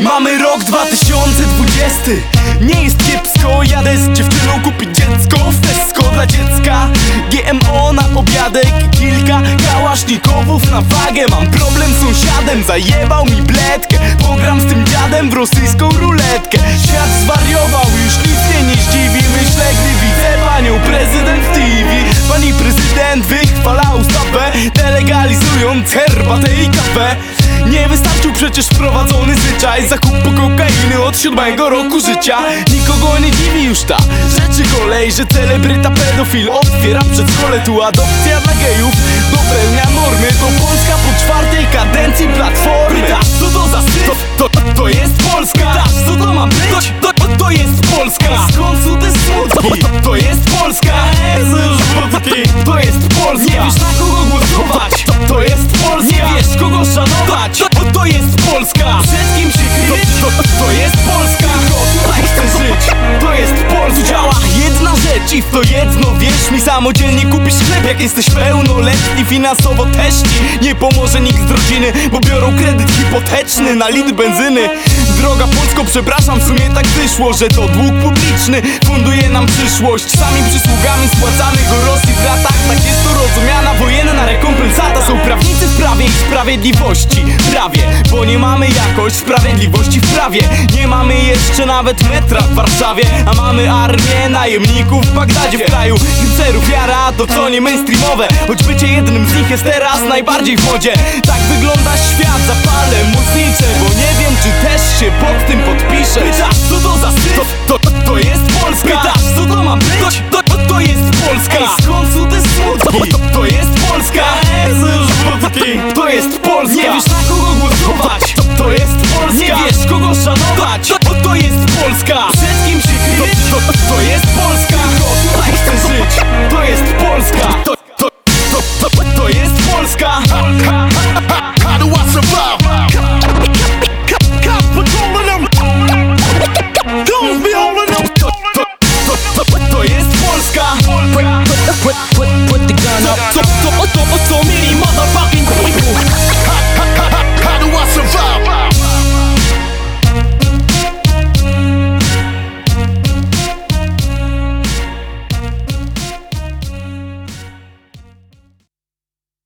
Mamy rok 2020 Nie jest kiepsko, jadę z dziewczyną kupić dziecko. W Tesco dla dziecka GMO na obiadek. Kilka kałasznikowów na wagę. Mam problem z sąsiadem, zajebał mi bledkę. Pogram z tym dziadem w rosyjską ruletkę. Świat zwariował, już nic mnie nie zdziwi. Myślę, gdy widzę panią prezydent w TV Pani prezydent wychwala ustawę Delegalizując herbatę i kawę Nie wystarczył przecież wprowadzony zwyczaj Zakupu kokainy od siódmego roku życia. Nikogo nie dziwi już ta rzeczy kolej Że celebryta pedofil otwiera przedszkole Tu adopcja dla gejów. Dopełnia normy To Polska po czwartej kadencji platformy. Pytasz co to za syf? To, to, to jest Polska. Pytasz co to ma być? To, to, to jest Polska. Skąd są te smutki? To, to jest Polska. To jest Polska. Nie wiesz na jedna rzecz i w to jedno Wierz mi samodzielnie kupisz chleb Jak jesteś pełnoletni finansowo też ci Nie pomoże nikt z rodziny Bo biorą kredyt hipoteczny na litr benzyny. Droga Polsko, przepraszam, w sumie tak wyszło Że to dług publiczny funduje nam przyszłość. Sami przysługami spłacanych o Rosji w latach Tak jest to rozumiana wojenna rekompensata. Są prawnicy w prawie i sprawiedliwości. Prawie, bo nie mamy jakoś sprawiedliwości w prawie. Nie mamy jeszcze nawet metra w Warszawie. A mamy armię najemników w Bagdadzie. W kraju hipsterów jara to co nie mainstreamowe. Choć bycie jednym z nich jest teraz najbardziej w modzie. Tak wygląda świat, zapalę mocnicze Bo nie wiem czy też się pod tym podpiszę. Pytasz co to za syf? To, to, to jest Polska. Pytasz co to ma być? To, to, to jest Polska. Ej, skąd są te smutki? To, to jest Polska. Smutki. To jest Polska. Nie wiesz na